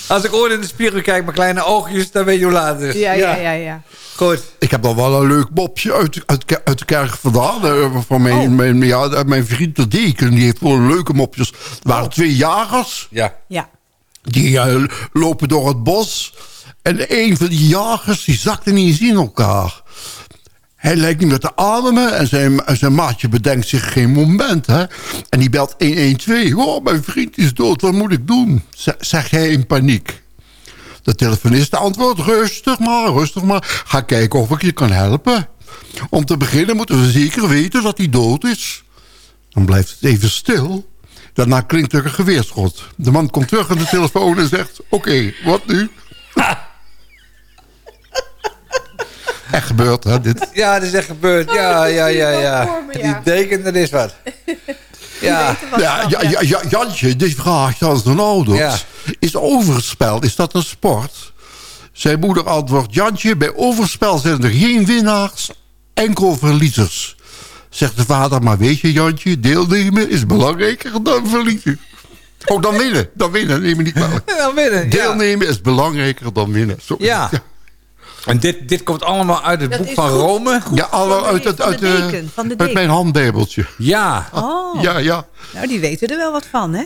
Als ik ooit in de spiegel kijk, mijn kleine oogjes, dan weet je hoe laat het is. Ja, ja, ja, ja. Goed. Ik heb nog wel een leuk mopje uit, uit, uit de kerk vandaan. eh, Van mijn, Oh. mijn, ja, mijn vriend de deken. Die heeft wel leuke mopjes. Er waren twee jagers. Ja. Ja. Die eh, lopen door het bos. En een van die jagers die zakte niet eens in elkaar. Hij lijkt niet meer te ademen en zijn, zijn maatje bedenkt zich geen moment. Hè? En die belt 112. Oh, mijn vriend is dood, wat moet ik doen? Zegt hij in paniek. De telefonist antwoordt, rustig maar, rustig maar. Ga kijken of ik je kan helpen. Om te beginnen moeten we zeker weten dat hij dood is. Dan blijft het even stil. Daarna klinkt er een geweerschot. De man komt terug aan de telefoon en zegt... Oké, wat nu? Echt gebeurd, hè, dit? Ja, dat is echt gebeurd. Ja, ja, ja, ja. Die deken, dat is wat. Ja. Ja, ja, ja, ja, Jantje, die vraagt aan zijn ouders. Ja. Is overspel, is dat een sport? Zijn moeder antwoordt... Jantje, bij overspel zijn er geen winnaars, enkel verliezers. Zegt de vader, maar weet je Jantje... deelnemen is belangrijker dan verliezen. Oh, dan winnen. Dan winnen, neem me niet kwalijk. Dan winnen, ja. Deelnemen is belangrijker dan winnen. Sorry. Ja. En dit, dit komt allemaal uit het Dat boek van goed- Rome. goed Ja, alle van de- uit, het, van uit, de eh, deken, van de uit deken. mijn handbijbeltje. Ja. Oh, Ja, ja. nou die weten er wel wat van, hè?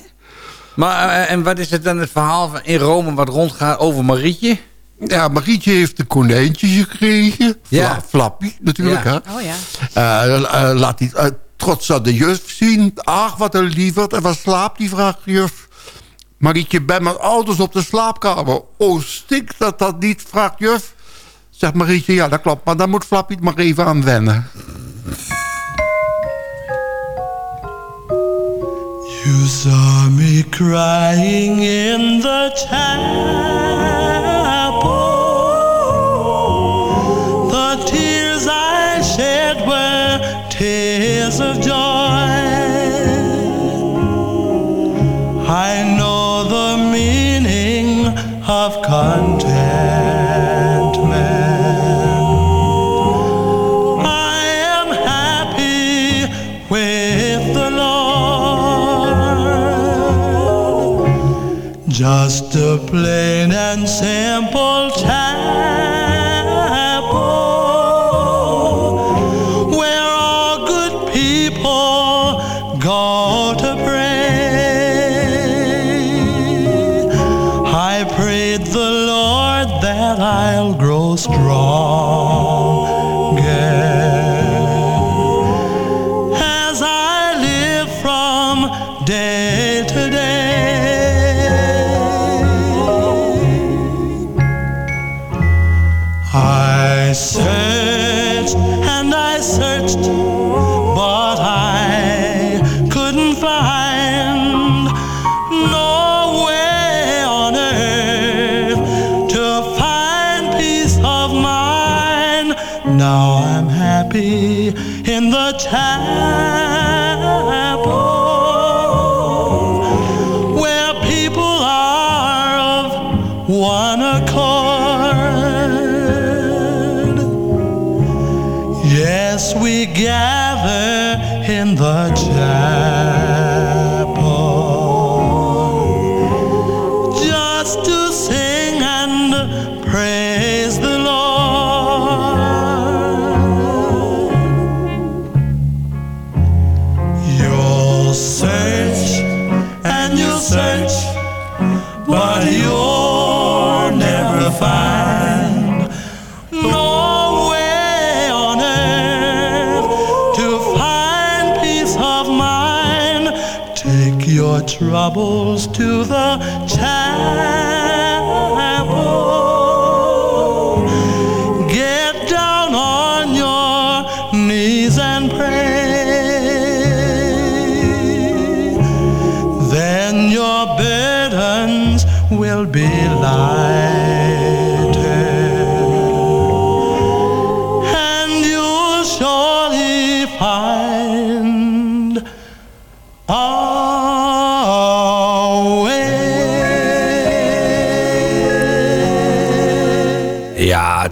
Maar, eh, en wat is het dan het verhaal van in Rome wat rondgaat over Marietje? Ja, Marietje heeft een konijntje gekregen. Ja. Fla- Flappie natuurlijk, Ja. hè. Oh ja. Eh, eh, laat die eh, trots aan de juf zien. Ach, wat een lieverd. En waar slaapt die, vraagt de juf. Marietje, bij mijn ouders op de slaapkamer. Oh, stinkt dat dat niet, vraagt juf. Zegt Marietje, ja, dat klopt. Maar dan moet Flappie het maar even aan wennen. You saw me crying in the chapel. Plain and simple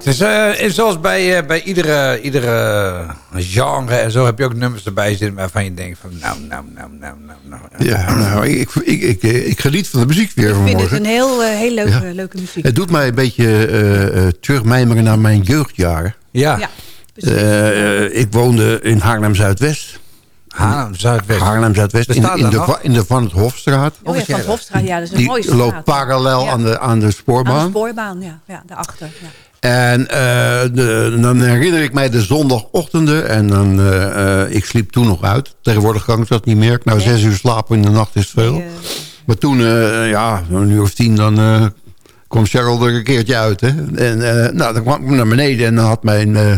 het is eh, zoals bij, eh, bij iedere, iedere genre en zo heb je ook nummers erbij zitten waarvan je denkt van nou, nou, nou, nou, nou, nou. Ja, nou, ik, ik, ik, ik geniet van de muziek weer Ik vind het vanmorgen. een heel, eh, heel leuke, Ja. leuke muziek. Het doet mij een beetje eh, eh, terugmijmeren naar mijn jeugdjaren. Ja. Ja, Eh, eh, ik woonde in Haarlem-Zuidwest. Haarlem-Zuidwest. Haarlem-Zuidwest. In, Bestaat in, de, in de Van het Hofstraat. Oh ja, van het Hofstraat, ja, dat is een mooie Die straat. loopt parallel Ja. aan, de, aan de Aan spoorbaan. de spoorbaan, ja, ja daarachter. Ja. En eh, de, dan herinner ik mij de zondagochtenden. En dan, eh, eh, ik sliep toen nog uit. Tegenwoordig kan ik dat niet meer. Nou, zes uur slapen in de nacht is veel. Nee, Maar toen, ja, een uur of tien, dan kwam Cheryl er een keertje uit. Hè? En eh, nou, dan kwam ik naar beneden en dan had mijn eh,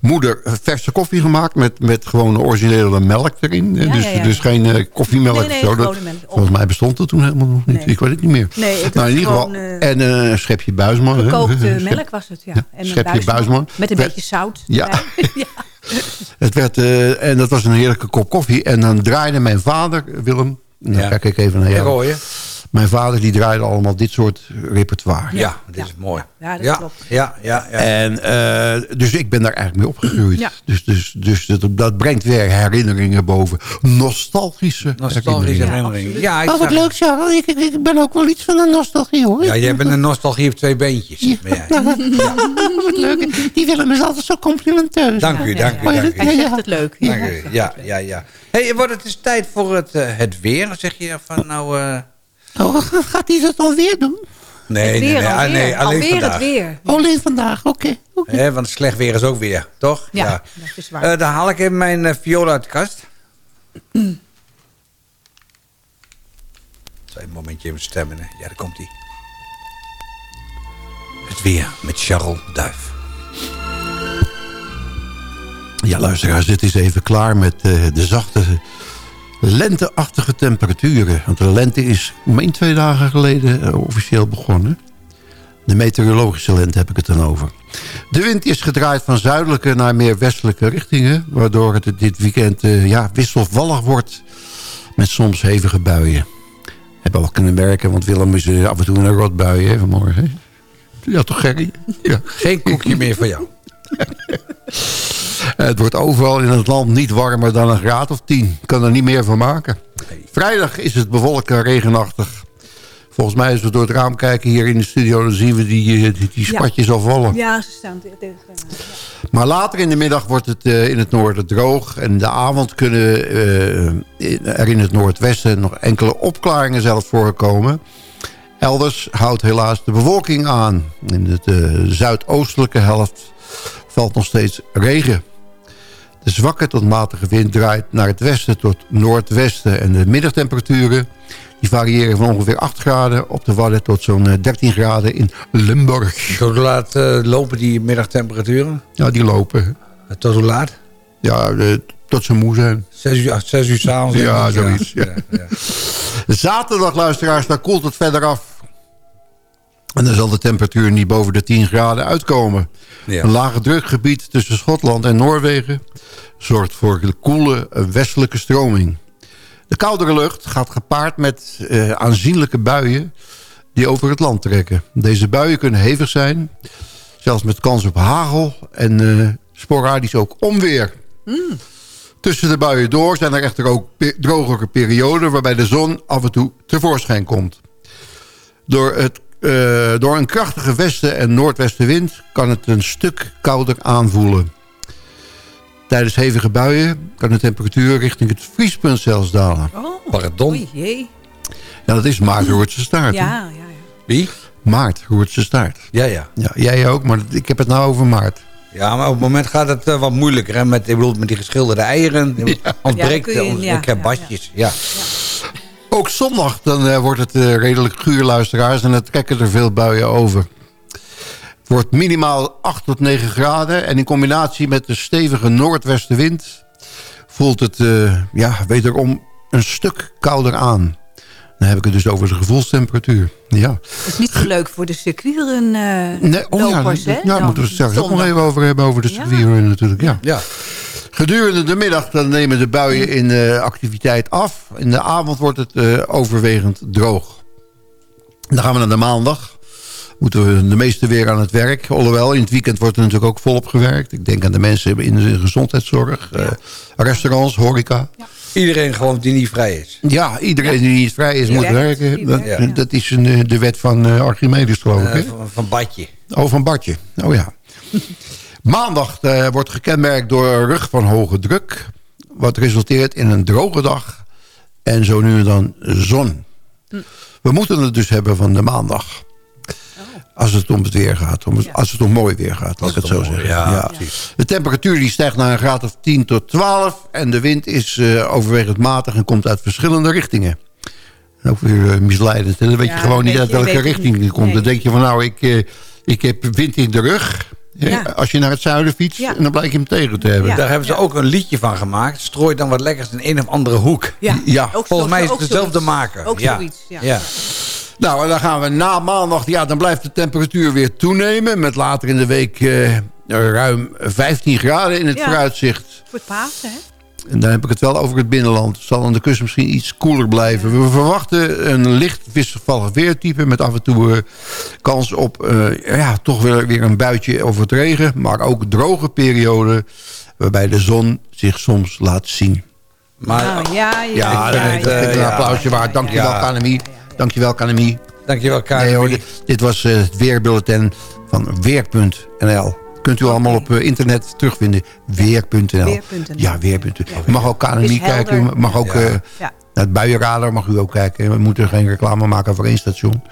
moeder verse koffie gemaakt... met, met gewoon originele melk erin. Ja, dus, ja, ja. dus geen eh, koffiemelk Nee, nee, of zo. Dat- volgens mij bestond het toen helemaal nog niet. Nee. Ik weet het niet meer. Nee, het nou, in ieder geval. en eh, een schepje buisman. hè. Gekookte melk was het, ja. Ja, En een schepje buisman. Met een Werd- beetje zout. Ja. Het werd, eh, en dat was een heerlijke kop koffie. En dan draaide mijn vader, Willem... Dan Ja. kijk ik even naar jou. Mijn vader die draaide allemaal dit soort repertoire. Ja, dit is mooi. Ja, dat ja, klopt. Ja, ja, ja. En, eh, dus ik ben daar eigenlijk mee opgegroeid. Ja. Dus, dus, dus dat, dat brengt weer herinneringen boven. Nostalgische, Nostalgische herinneringen. Ja, ik Oh, wat leuk, Charles. Ik, ik, ik ben ook wel iets van een nostalgie, hoor. Ja, jij bent een nostalgie op twee beentjes. Ben jij. Nou, wat leuk. Die Willem is altijd zo complimenteus. Dank u, dank u, Oh, ja, dank dat- u. Hij ja, zegt ja. het leuk. Dank u. Ja, ja, ja. hey, wordt het is tijd voor het, eh, het weer. Zeg je van nou... eh, Oh, gaat hij dat alweer doen? nee, weer nee, ah, alweer. nee, alleen Alweer vandaag. het weer. Alleen vandaag, oké. want slecht weer is ook weer, toch? Ja, dat is waar. Eh, dan haal ik even mijn eh, viool uit de kast. Even een momentje even stemmen. Hè. Ja, daar komt hij. Het weer met Charles Duif. Ja, luisteraars, dit is even klaar met eh, de zachte lenteachtige temperaturen. Want de lente is min twee dagen geleden eh, officieel begonnen. De meteorologische lente heb ik het dan over. De wind is gedraaid van zuidelijke naar meer westelijke richtingen... waardoor het dit weekend eh, ja, wisselvallig wordt met soms hevige buien. Hebben we al kunnen merken, want Willem is eh, af en toe een rotbui hè, vanmorgen. Ja, toch Gerry? Ja. Geen koekje meer voor jou. Het wordt overal in het land niet warmer dan een graad of 10. Ik kan er niet meer van maken. Vrijdag is het bewolkt en regenachtig. Volgens mij als we door het raam kijken hier in de studio... dan zien we die, eh, die, die spatjes al vallen. Ja, ze staan te- tegen... Maar later in de middag wordt het eh, in het noorden droog. En in de avond kunnen eh, in- er in het noordwesten nog enkele opklaringen zelfs voorkomen. Elders houdt helaas de bewolking aan. In de eh, zuidoostelijke helft valt nog steeds regen. De zwakke tot matige wind draait naar het westen tot noordwesten. En de middagtemperaturen die variëren van ongeveer 8 graden op de Wadden... tot zo'n eh, 13 graden in Limburg. Tot hoe laat eh, lopen die middagtemperaturen? Ja, die lopen. Tot hoe laat? Ja, tot ze moe zijn. Zes uur, ach, zes uur s'avonds? Ja, denk ik, zoiets. Ja. Zaterdag, luisteraars, daar koelt het verder af. En dan zal de temperatuur niet boven de 10 graden uitkomen. Ja. Een lage drukgebied tussen Schotland en Noorwegen... zorgt voor een koele eh, westelijke stroming. De koudere lucht gaat gepaard met eh, aanzienlijke buien... die over het land trekken. Deze buien kunnen hevig zijn... zelfs met kans op hagel en eh, sporadisch ook onweer. Tussen de buien door zijn er echter ook pe- drogere perioden... waarbij de zon af en toe tevoorschijn komt. Door, het, eh, door een krachtige westen- en noordwestenwind... kan het een stuk kouder aanvoelen. Tijdens hevige buien kan de temperatuur richting het vriespunt zelfs dalen. Oh, Pardon? oei, jee. Ja, dat is Maart Roertse staart. Ja, ja, ja. Wie? Maart Roertse staart. Ja, ja. Ja, jij ook, maar ik heb het nou over Maart. Ja, maar op het moment gaat het eh, wat moeilijker. Hè? Met, ik bedoel, met die geschilderde eieren. Ontbreekt. Ja, dan kun je- ons- ja, ik heb ja, badjes. Ja. Ook zondag dan eh, wordt het eh, redelijk guur, luisteraars. En dan trekken er veel buien over. Het wordt minimaal 8 tot 9 graden. En in combinatie met de stevige noordwestenwind... voelt het eh, ja, wederom een stuk kouder aan. Dan heb ik het dus over de gevoelstemperatuur. Ja. Het is niet zo leuk voor de circuitrun eh Nee, oh ja, hè? daar ja, dan moeten we het straks ook nog even over hebben. Over de Ja. circuitrun natuurlijk, ja. ja. Gedurende de middag dan nemen de buien in eh, activiteit af. In de avond wordt het eh, overwegend droog. Dan gaan we naar de maandag. Moeten we de meeste weer aan het werk. Alhoewel, in het weekend wordt er natuurlijk ook volop gewerkt. Ik denk aan de mensen in de gezondheidszorg. eh, restaurants, horeca. Iedereen gewoon die niet vrij is. Ja, iedereen die niet vrij is, moet werken. Dat, ja. dat is een, de wet van Archimedes, geloof ik. Van, van badje. Oh, van Bartje. Oh ja. Maandag eh, wordt gekenmerkt door een rug van hoge druk. Wat resulteert in een droge dag. En zo nu en dan zon. We moeten het dus hebben van de maandag. Als het om het weer gaat. Om het- Als het om mooi weer gaat, laat ik het zo zeggen. Ja, precies. De temperatuur die stijgt naar een graad of 10 tot 12. En de wind is eh, overwegend matig en komt uit verschillende richtingen. Ook weer eh, misleidend. En dan weet Ja, je gewoon niet uit welke richting die komt. Nee. Dan denk je van nou, ik, eh, ik heb wind in de rug. Ja. Als je naar het zuiden fietst. Ja. En dan blijkt je hem tegen te hebben. Daar hebben ze ook een liedje van gemaakt. Strooi dan wat lekkers in een of andere hoek. Ja, Volgens zo- mij is het dezelfde zoiets. maker. Ook ja. zoiets, ja. ja. Nou, en dan gaan we na maandag, ja, dan blijft de temperatuur weer toenemen. Met later in de week eh, ruim 15 graden in het Ja. vooruitzicht. Voor het Pasen, hè? En dan heb ik het wel over het binnenland. Het zal aan de kust misschien iets koeler blijven. We verwachten een licht wisselvallig weertype... met af en toe eh, kans op eh, ja, toch weer, weer een buitje over het regen. Maar ook droge perioden waarbij de zon zich soms laat zien. Maar, Nou, ja, ja, Ja, ja, dat ja, een applausje waard. Dankjewel, Ja. Kanemie. Dankjewel, Kanemie. Dankjewel, Karin. Nee hoor, dit, dit was eh, het weerbulletin van Weer.nl. Kunt u allemaal op eh, internet terugvinden. Weer.nl. Weer.nl. Ja, Weer.nl. U mag ook KNMI Is kijken. Mag ook Ja. eh, naar het buienradar mag u ook kijken. We moeten geen reclame maken voor één station.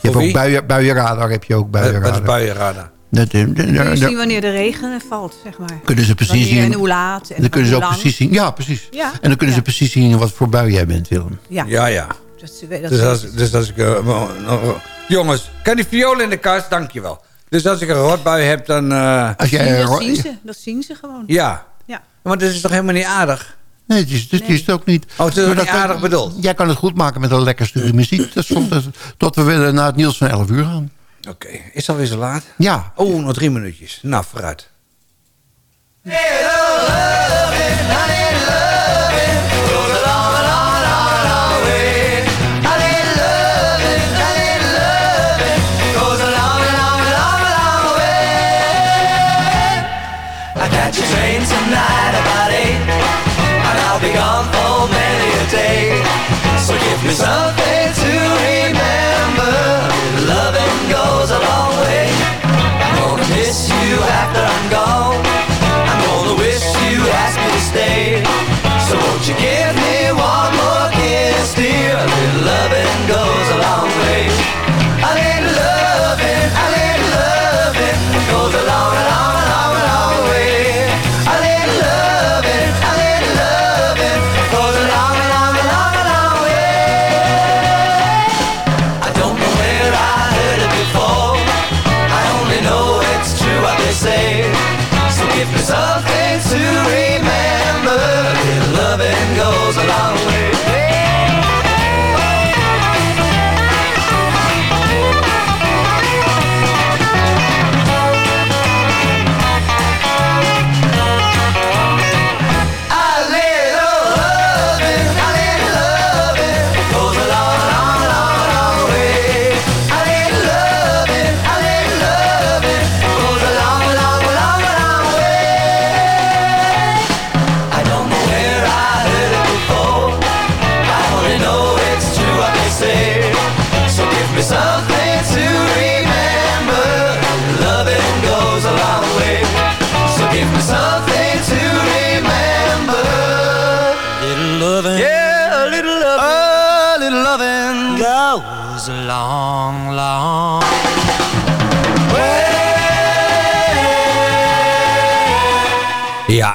Je hebt ook buien, buienradar. Heb je ook buienradar. buienradar. Dat, eh, de- Kun je de- zien wanneer de regen valt, zeg maar. kunnen ze precies Wanneer zien. en hoe laat. En dan kunnen ze ook lang. precies zien. Ja, precies. Ja. En dan kunnen ze precies zien wat voor bui jij bent, Willem. Ja, Ja, ja. dat, ze- dat Dus als, dus als ik... eh, nog- jongens, kan die viool in de kast? Dankjewel. Dus als ik een rotbui heb, dan... eh, Als jij, zien, eh, dat, zien ze, dat zien ze gewoon. ja. Ja. Maar dat is toch helemaal niet aardig? Nee, het is, het is het ook niet. Oh, het is niet dat kan- aardig bedoeld? Jij kan het goed maken met een lekker stukje muziek. Dat dat- tot we weer naar het nieuws van 11 uur gaan. Oké, is het alweer zo laat? Ja. Oh, nog drie minuutjes. Nou, vooruit.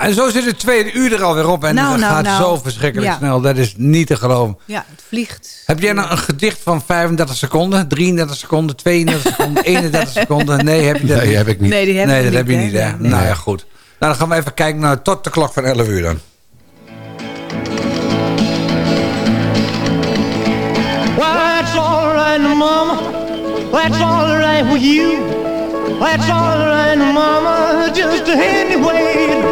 En zo zit het tweede uur er alweer op. En Nou, het nou, gaat nou. zo verschrikkelijk Ja. snel. Dat is niet te geloven. Ja, het vliegt. Heb jij nou een gedicht van 35 seconden, 33 seconden, 32 seconden, 31 seconden? Nee, heb je dat Nee, heb ik niet. Nee, die hebben Nee, dat heb je niet, hè? Nee, nee. Nou ja, goed. Nou, dan gaan we even kijken naar tot de klok van 11 uur dan. Well, that's all right, mama. That's all right with you. That's all right, mama. Just any way